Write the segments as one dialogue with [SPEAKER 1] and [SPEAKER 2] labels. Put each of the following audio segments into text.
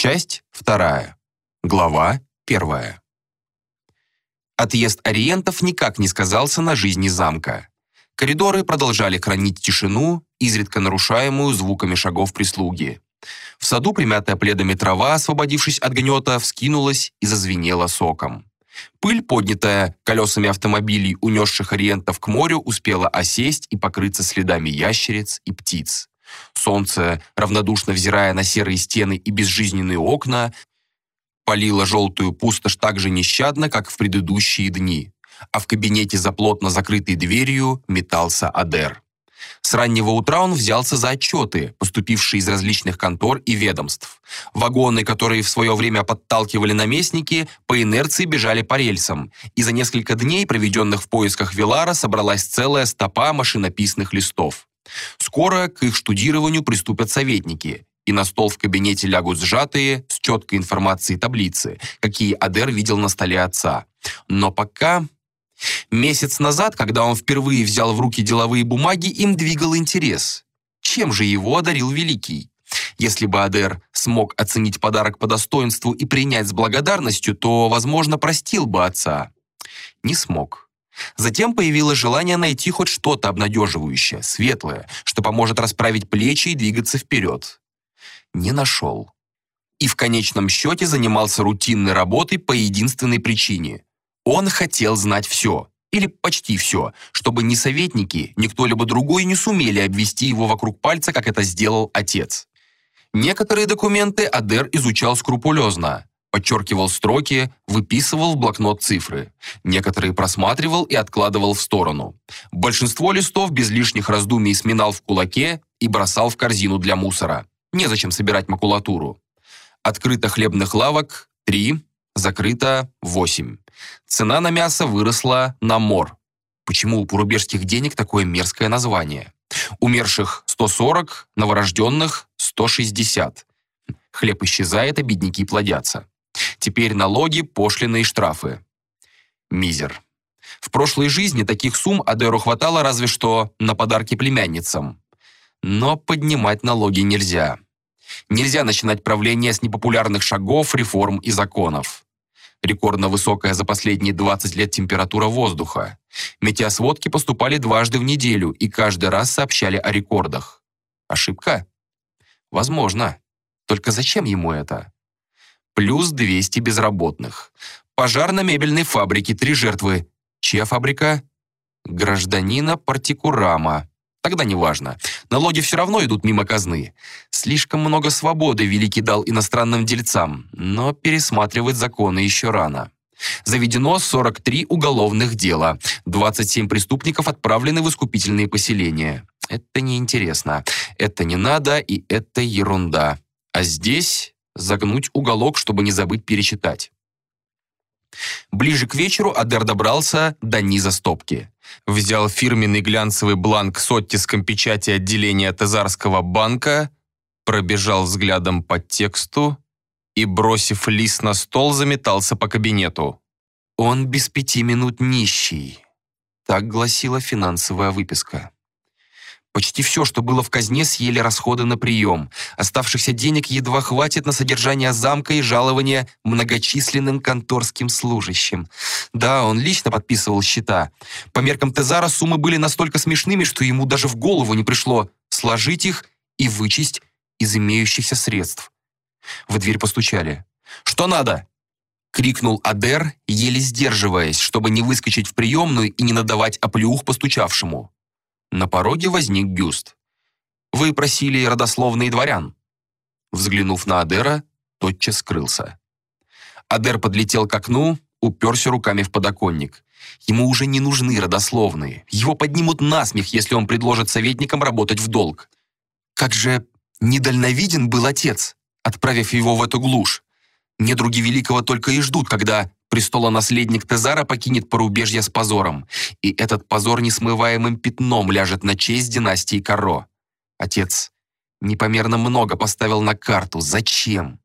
[SPEAKER 1] Часть вторая. Глава первая. Отъезд ориентов никак не сказался на жизни замка. Коридоры продолжали хранить тишину, изредка нарушаемую звуками шагов прислуги. В саду, примятая пледами трава, освободившись от гнета, вскинулась и зазвенела соком. Пыль, поднятая колесами автомобилей, унесших ориентов к морю, успела осесть и покрыться следами ящериц и птиц. Солнце, равнодушно взирая на серые стены и безжизненные окна, палило желтую пустошь так же нещадно, как в предыдущие дни, а в кабинете за плотно закрытой дверью метался Адер. С раннего утра он взялся за отчеты, поступившие из различных контор и ведомств. Вагоны, которые в свое время подталкивали наместники, по инерции бежали по рельсам, и за несколько дней, проведенных в поисках Вилара, собралась целая стопа машинописных листов. Скоро к их штудированию приступят советники, и на стол в кабинете лягут сжатые, с четкой информацией таблицы, какие Адер видел на столе отца. Но пока Месяц назад, когда он впервые взял в руки деловые бумаги, им двигал интерес. Чем же его одарил Великий? Если бы Адер смог оценить подарок по достоинству и принять с благодарностью, то, возможно, простил бы отца. Не смог. Затем появилось желание найти хоть что-то обнадеживающее, светлое, что поможет расправить плечи и двигаться вперед. Не нашел. И в конечном счете занимался рутинной работой по единственной причине. Он хотел знать все, или почти все, чтобы ни советники, ни кто-либо другой не сумели обвести его вокруг пальца, как это сделал отец. Некоторые документы Адер изучал скрупулезно, подчеркивал строки, выписывал в блокнот цифры. Некоторые просматривал и откладывал в сторону. Большинство листов без лишних раздумий сминал в кулаке и бросал в корзину для мусора. Незачем собирать макулатуру. Открыто хлебных лавок – три, закрыто – восемь. Цена на мясо выросла на мор. Почему у порубежских денег такое мерзкое название? Умерших 140, новорожденных 160. Хлеб исчезает, а бедняки плодятся. Теперь налоги, пошлины и штрафы. Мизер. В прошлой жизни таких сумм Адеру хватало разве что на подарки племянницам. Но поднимать налоги нельзя. Нельзя начинать правление с непопулярных шагов, реформ и законов рекордно высокая за последние 20 лет температура воздуха. Метеосводки поступали дважды в неделю и каждый раз сообщали о рекордах. Ошибка? Возможно. Только зачем ему это? Плюс 200 безработных. Пожар на мебельной фабрике, три жертвы. Чья фабрика? Гражданина Партикурама. Тогда неважно. Налоги все равно идут мимо казны. Слишком много свободы Великий дал иностранным дельцам, но пересматривать законы еще рано. Заведено 43 уголовных дела. 27 преступников отправлены в искупительные поселения. Это неинтересно. Это не надо, и это ерунда. А здесь загнуть уголок, чтобы не забыть перечитать. Ближе к вечеру Адер добрался до низа стопки. Взял фирменный глянцевый бланк с оттиском печати отделения Тезарского банка, пробежал взглядом по тексту и, бросив лист на стол, заметался по кабинету. «Он без пяти минут нищий», — так гласила финансовая выписка. Почти все, что было в казне, съели расходы на прием. Оставшихся денег едва хватит на содержание замка и жалования многочисленным конторским служащим. Да, он лично подписывал счета. По меркам Тезара суммы были настолько смешными, что ему даже в голову не пришло сложить их и вычесть из имеющихся средств. В дверь постучали. «Что надо?» — крикнул Адер, еле сдерживаясь, чтобы не выскочить в приемную и не надавать оплеух постучавшему. На пороге возник бюст. «Вы просили родословный дворян». Взглянув на Адера, тотчас скрылся. Адер подлетел к окну, уперся руками в подоконник. Ему уже не нужны родословные. Его поднимут насмех, если он предложит советникам работать в долг. Как же недальновиден был отец, отправив его в эту глушь. Недруги Великого только и ждут, когда престолонаследник Тезара покинет порубежье с позором, и этот позор несмываемым пятном ляжет на честь династии Каро. Отец непомерно много поставил на карту. Зачем?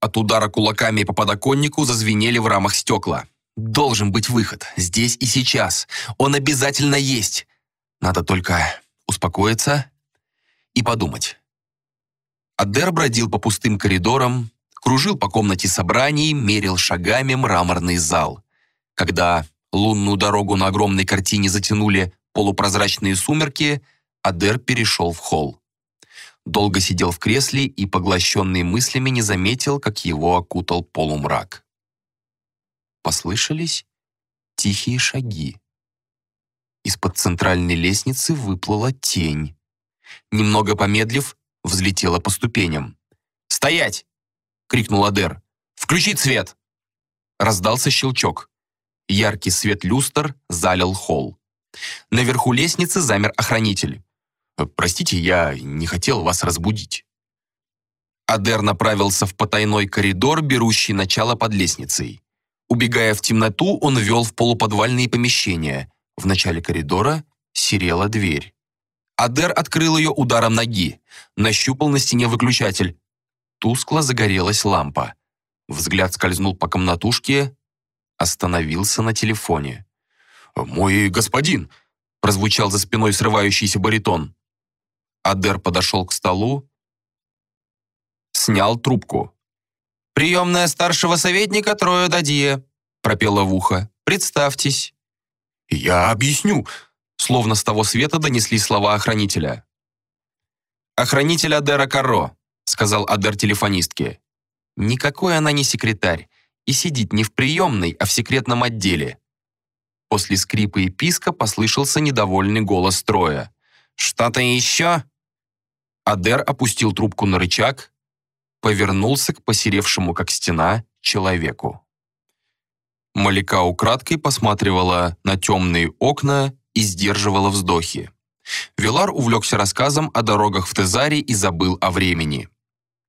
[SPEAKER 1] От удара кулаками по подоконнику зазвенели в рамах стекла. Должен быть выход. Здесь и сейчас. Он обязательно есть. Надо только успокоиться и подумать. Адер бродил по пустым коридорам, кружил по комнате собраний, мерил шагами мраморный зал. Когда лунную дорогу на огромной картине затянули полупрозрачные сумерки, Адер перешел в холл. Долго сидел в кресле и, поглощенный мыслями, не заметил, как его окутал полумрак. Послышались тихие шаги. Из-под центральной лестницы выплыла тень. Немного помедлив, взлетела по ступеням. «Стоять!» — крикнул Адер. «Включить свет!» Раздался щелчок. Яркий свет люстр залил холл. Наверху лестницы замер охранитель. «Простите, я не хотел вас разбудить». Адер направился в потайной коридор, берущий начало под лестницей. Убегая в темноту, он вел в полуподвальные помещения. В начале коридора серела дверь. Адер открыл ее ударом ноги, нащупал на стене выключатель. Тускло загорелась лампа. Взгляд скользнул по комнатушке, остановился на телефоне. «Мой господин!» — прозвучал за спиной срывающийся баритон. Адер подошел к столу, снял трубку. «Приемная старшего советника Троя Дадье», — пропела в ухо. «Представьтесь». «Я объясню», — словно с того света донесли слова охранителя. «Охранитель Адера Карро», — сказал Адер телефонистке. «Никакой она не секретарь и сидит не в приемной, а в секретном отделе». После скрипа и писка послышался недовольный голос Троя. «Что-то еще?» Адер опустил трубку на рычаг, повернулся к посеревшему, как стена, человеку. Малика украдкой посматривала на темные окна и сдерживала вздохи. Вилар увлекся рассказом о дорогах в Тезаре и забыл о времени.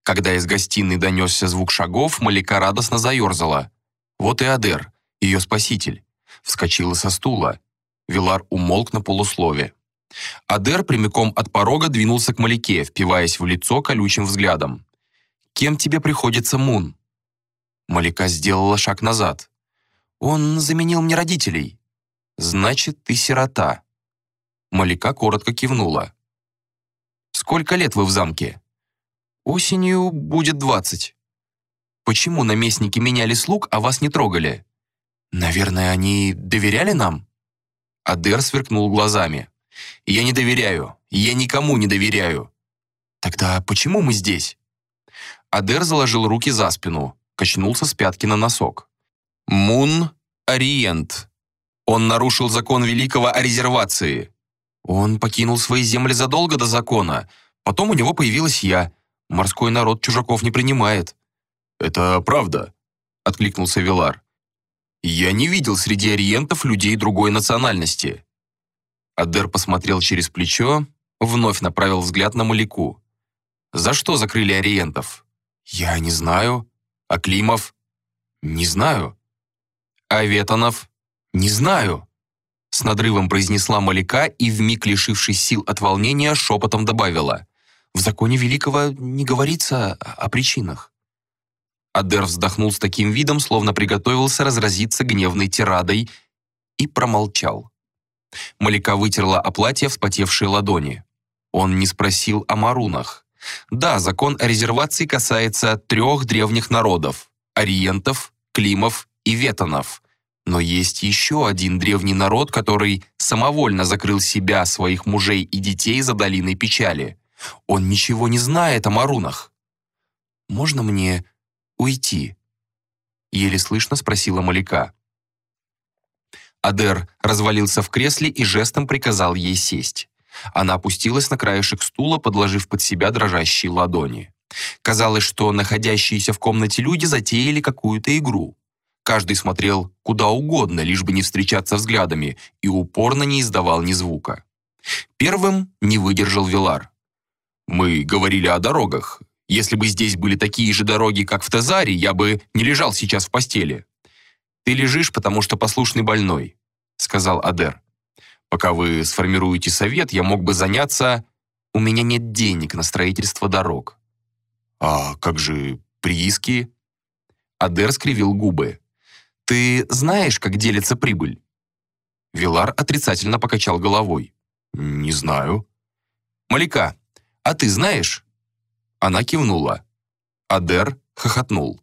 [SPEAKER 1] Когда из гостиной донесся звук шагов, Малика радостно заерзала. Вот и Адер, ее спаситель. Вскочила со стула. Вилар умолк на полуслове. Адер прямиком от порога двинулся к Малике, впиваясь в лицо колючим взглядом. «Кем тебе приходится Мун?» Малика сделала шаг назад. «Он заменил мне родителей». «Значит, ты сирота». Малика коротко кивнула. «Сколько лет вы в замке?» «Осенью будет двадцать». «Почему наместники меняли слуг, а вас не трогали?» «Наверное, они доверяли нам?» Адер сверкнул глазами. «Я не доверяю. Я никому не доверяю». «Тогда почему мы здесь?» Адер заложил руки за спину, качнулся с пятки на носок. «Мун Ориент. Он нарушил закон Великого о резервации. Он покинул свои земли задолго до закона. Потом у него появилась я. Морской народ чужаков не принимает». «Это правда», — откликнулся Вилар. «Я не видел среди ориентов людей другой национальности». Адер посмотрел через плечо, вновь направил взгляд на Маляку. «За что закрыли ориентов?» «Я не знаю». «А Климов?» «Не знаю». «А Ветонов?» «Не знаю». С надрывом произнесла Маляка и, вмиг лишившись сил от волнения, шепотом добавила. «В законе Великого не говорится о причинах». Адер вздохнул с таким видом, словно приготовился разразиться гневной тирадой, и промолчал. Маляка вытерла о платье вспотевшие ладони. Он не спросил о марунах. Да, закон о резервации касается трех древних народов – ориентов, климов и ветонов. Но есть еще один древний народ, который самовольно закрыл себя, своих мужей и детей за долиной печали. Он ничего не знает о марунах. «Можно мне уйти?» Еле слышно спросила Маляка. Адер развалился в кресле и жестом приказал ей сесть. Она опустилась на краешек стула, подложив под себя дрожащие ладони. Казалось, что находящиеся в комнате люди затеяли какую-то игру. Каждый смотрел куда угодно, лишь бы не встречаться взглядами, и упорно не издавал ни звука. Первым не выдержал Вилар. «Мы говорили о дорогах. Если бы здесь были такие же дороги, как в Тазаре, я бы не лежал сейчас в постели». «Ты лежишь, потому что послушный больной», — сказал Адер. Пока вы сформируете совет, я мог бы заняться... У меня нет денег на строительство дорог». «А как же прииски?» Адер скривил губы. «Ты знаешь, как делится прибыль?» Вилар отрицательно покачал головой. «Не знаю». «Маляка, а ты знаешь?» Она кивнула. Адер хохотнул.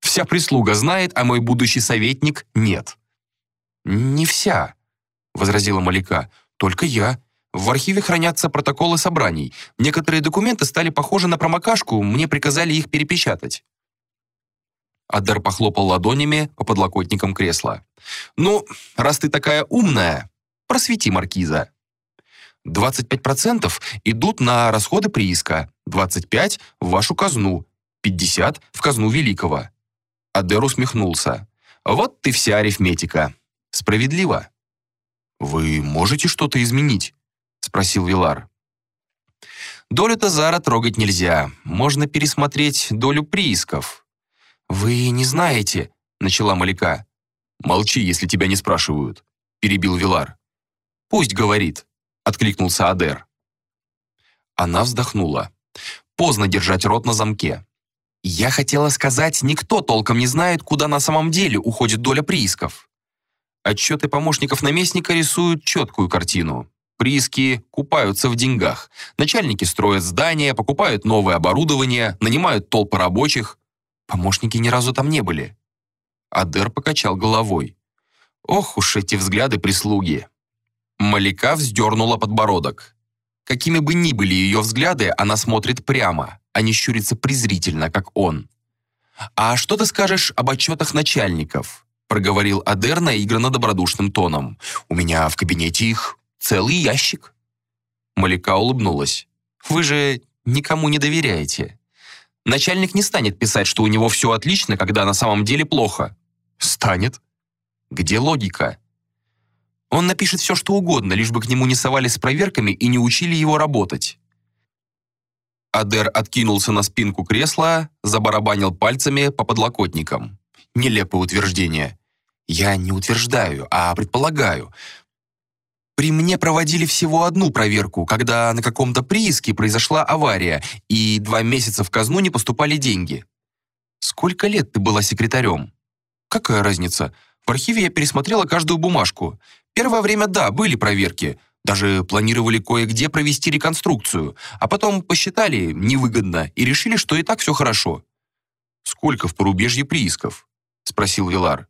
[SPEAKER 1] «Вся прислуга знает, а мой будущий советник нет». «Не вся», — возразила Маляка. «Только я. В архиве хранятся протоколы собраний. Некоторые документы стали похожи на промокашку, мне приказали их перепечатать». Адер похлопал ладонями по подлокотникам кресла. «Ну, раз ты такая умная, просвети маркиза». 25% идут на расходы прииска, 25% в вашу казну, 50% в казну Великого. Адер усмехнулся. Вот ты вся арифметика. Справедливо. «Вы можете что-то изменить?» — спросил Вилар. «Долю Тазара трогать нельзя. Можно пересмотреть долю приисков». «Вы не знаете», — начала Маляка. «Молчи, если тебя не спрашивают», — перебил Вилар. «Пусть говорит», — откликнулся Адер. Она вздохнула. Поздно держать рот на замке. «Я хотела сказать, никто толком не знает, куда на самом деле уходит доля приисков. Отчеты помощников наместника рисуют четкую картину. Прииски купаются в деньгах. Начальники строят здания, покупают новое оборудование, нанимают толпы рабочих. Помощники ни разу там не были. Адер покачал головой. Ох уж эти взгляды прислуги. Малика вздернула подбородок. Какими бы ни были ее взгляды, она смотрит прямо, а не щурится презрительно, как он. «А что ты скажешь об отчетах начальников?» проговорил Адер наигранно добродушным тоном. «У меня в кабинете их целый ящик». Малика улыбнулась. «Вы же никому не доверяете. Начальник не станет писать, что у него все отлично, когда на самом деле плохо. Станет. Где логика? Он напишет все, что угодно, лишь бы к нему не совали с проверками и не учили его работать. Адер откинулся на спинку кресла, забарабанил пальцами по подлокотникам. Нелепое утверждение. Я не утверждаю, а предполагаю. При мне проводили всего одну проверку, когда на каком-то прииске произошла авария, и два месяца в казну не поступали деньги. Сколько лет ты была секретарем? Какая разница? В архиве я пересмотрела каждую бумажку. Первое время, да, были проверки. Даже планировали кое-где провести реконструкцию. А потом посчитали невыгодно и решили, что и так все хорошо. «Сколько в порубежье приисков?» — спросил Вилар.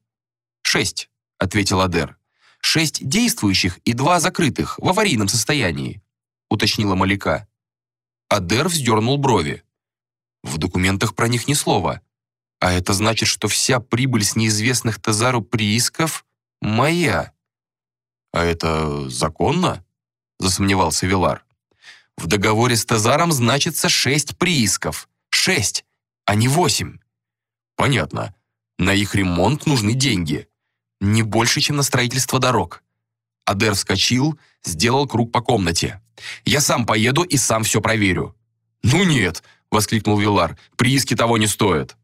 [SPEAKER 1] «Шесть», — ответил Адер шесть действующих и два закрытых, в аварийном состоянии», — уточнила Маляка. Адер вздернул брови. «В документах про них ни слова. А это значит, что вся прибыль с неизвестных Тазару приисков моя». «А это законно?» — засомневался Вилар. «В договоре с Тазаром значится шесть приисков. Шесть, а не восемь». «Понятно. На их ремонт нужны деньги. Не больше, чем на строительство дорог. Адер вскочил, сделал круг по комнате. «Я сам поеду и сам все проверю». «Ну нет», — воскликнул Вилар, — «прииски того не стоят».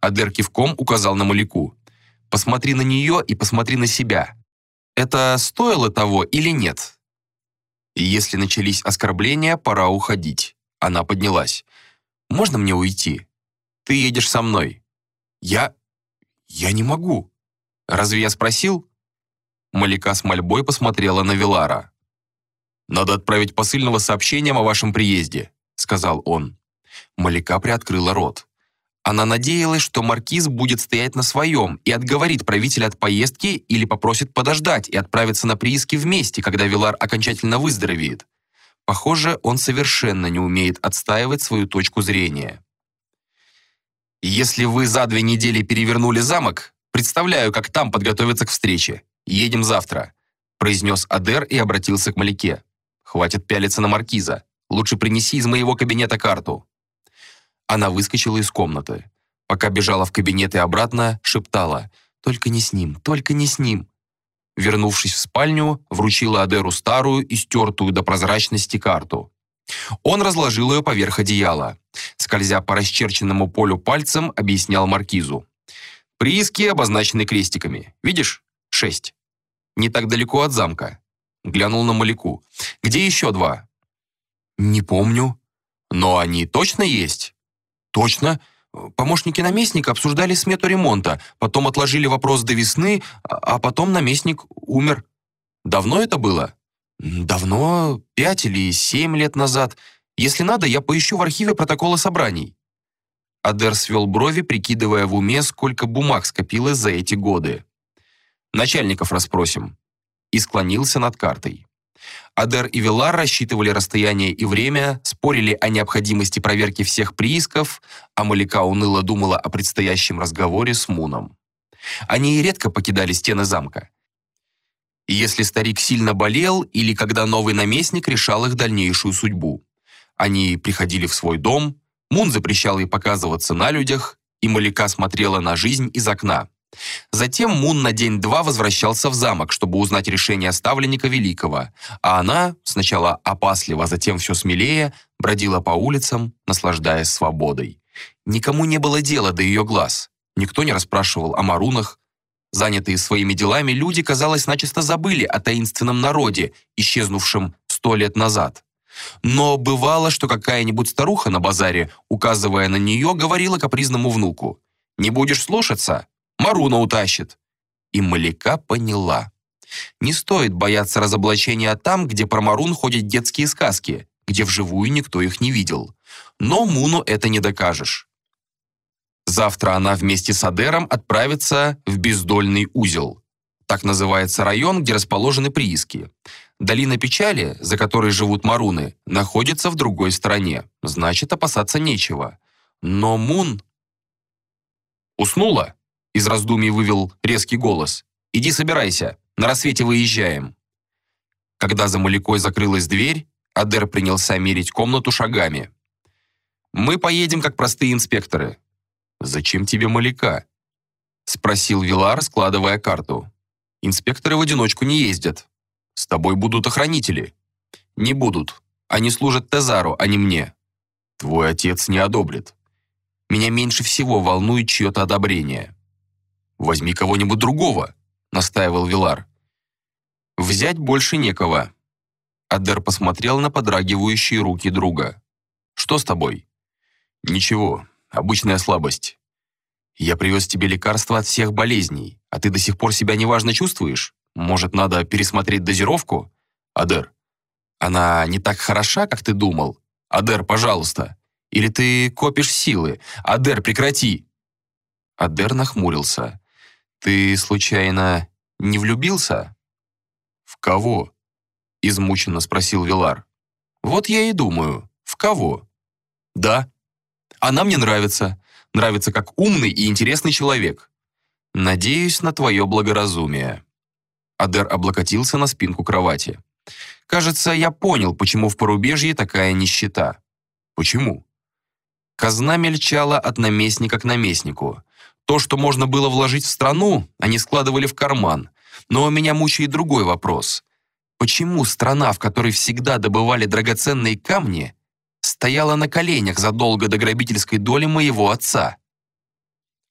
[SPEAKER 1] Адер кивком указал на Маляку. «Посмотри на нее и посмотри на себя. Это стоило того или нет?» Если начались оскорбления, пора уходить. Она поднялась. «Можно мне уйти? Ты едешь со мной». «Я... я не могу», Разве я спросил?» Малика с мольбой посмотрела на Вилара. «Надо отправить посыльного сообщением о вашем приезде», — сказал он. Малика приоткрыла рот. Она надеялась, что маркиз будет стоять на своем и отговорит правителя от поездки или попросит подождать и отправиться на прииски вместе, когда Вилар окончательно выздоровеет. Похоже, он совершенно не умеет отстаивать свою точку зрения. «Если вы за две недели перевернули замок, Представляю, как там подготовиться к встрече. Едем завтра», — произнес Адер и обратился к Маляке. «Хватит пялиться на маркиза. Лучше принеси из моего кабинета карту». Она выскочила из комнаты. Пока бежала в кабинет и обратно, шептала «Только не с ним, только не с ним». Вернувшись в спальню, вручила Адеру старую и стертую до прозрачности карту. Он разложил ее поверх одеяла. Скользя по расчерченному полю пальцем, объяснял маркизу. Прииски обозначены крестиками. Видишь? Шесть. Не так далеко от замка. Глянул на Маляку. Где еще два? Не помню. Но они точно есть? Точно. Помощники наместника обсуждали смету ремонта, потом отложили вопрос до весны, а, а потом наместник умер. Давно это было? Давно, пять или семь лет назад. Если надо, я поищу в архиве протоколы собраний. Адер свел брови, прикидывая в уме, сколько бумаг скопилось за эти годы. «Начальников расспросим». И склонился над картой. Адер и Вилар рассчитывали расстояние и время, спорили о необходимости проверки всех приисков, а Малика уныло думала о предстоящем разговоре с Муном. Они редко покидали стены замка. Если старик сильно болел или когда новый наместник решал их дальнейшую судьбу. Они приходили в свой дом, Мун запрещал ей показываться на людях, и Малика смотрела на жизнь из окна. Затем Мун на день-два возвращался в замок, чтобы узнать решение ставленника Великого, а она, сначала опасливо, затем все смелее, бродила по улицам, наслаждаясь свободой. Никому не было дела до ее глаз, никто не расспрашивал о марунах. Занятые своими делами люди, казалось, начисто забыли о таинственном народе, исчезнувшем сто лет назад. Но бывало, что какая-нибудь старуха на базаре, указывая на нее, говорила капризному внуку, «Не будешь слушаться? Маруна утащит». И Маляка поняла. Не стоит бояться разоблачения там, где про Марун ходят детские сказки, где вживую никто их не видел. Но Муну это не докажешь. Завтра она вместе с Адером отправится в бездольный узел. Так называется район, где расположены прииски. Долина печали, за которой живут маруны, находится в другой стороне. Значит, опасаться нечего. Но Мун... «Уснула?» — из раздумий вывел резкий голос. «Иди собирайся, на рассвете выезжаем». Когда за Малякой закрылась дверь, Адер принялся мерить комнату шагами. «Мы поедем как простые инспекторы». «Зачем тебе Маляка?» — спросил Вилар, складывая карту. Инспекторы в одиночку не ездят. С тобой будут охранители. Не будут. Они служат Тезару, а не мне. Твой отец не одобрит. Меня меньше всего волнует чье-то одобрение. Возьми кого-нибудь другого, настаивал Вилар. Взять больше некого. Адер посмотрел на подрагивающие руки друга. Что с тобой? Ничего, обычная слабость. Я привез тебе лекарства от всех болезней, а ты до сих пор себя неважно чувствуешь? Может, надо пересмотреть дозировку? Адер, она не так хороша, как ты думал? Адер, пожалуйста. Или ты копишь силы? Адер, прекрати!» Адер нахмурился. «Ты, случайно, не влюбился?» «В кого?» — измученно спросил Вилар. «Вот я и думаю, в кого?» «Да, она мне нравится нравится как умный и интересный человек. Надеюсь на твое благоразумие». Адер облокотился на спинку кровати. «Кажется, я понял, почему в порубежье такая нищета». «Почему?» Казна мельчала от наместника к наместнику. То, что можно было вложить в страну, они складывали в карман. Но меня мучает другой вопрос. Почему страна, в которой всегда добывали драгоценные камни, стояла на коленях задолго до грабительской доли моего отца.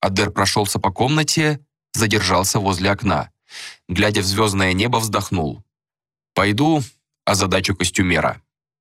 [SPEAKER 1] Адер прошелся по комнате, задержался возле окна. Глядя в звездное небо, вздохнул. «Пойду озадачу костюмера».